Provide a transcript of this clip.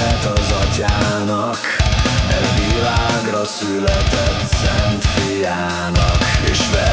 követ az atyának. E világra született szent fiának És vele